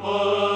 number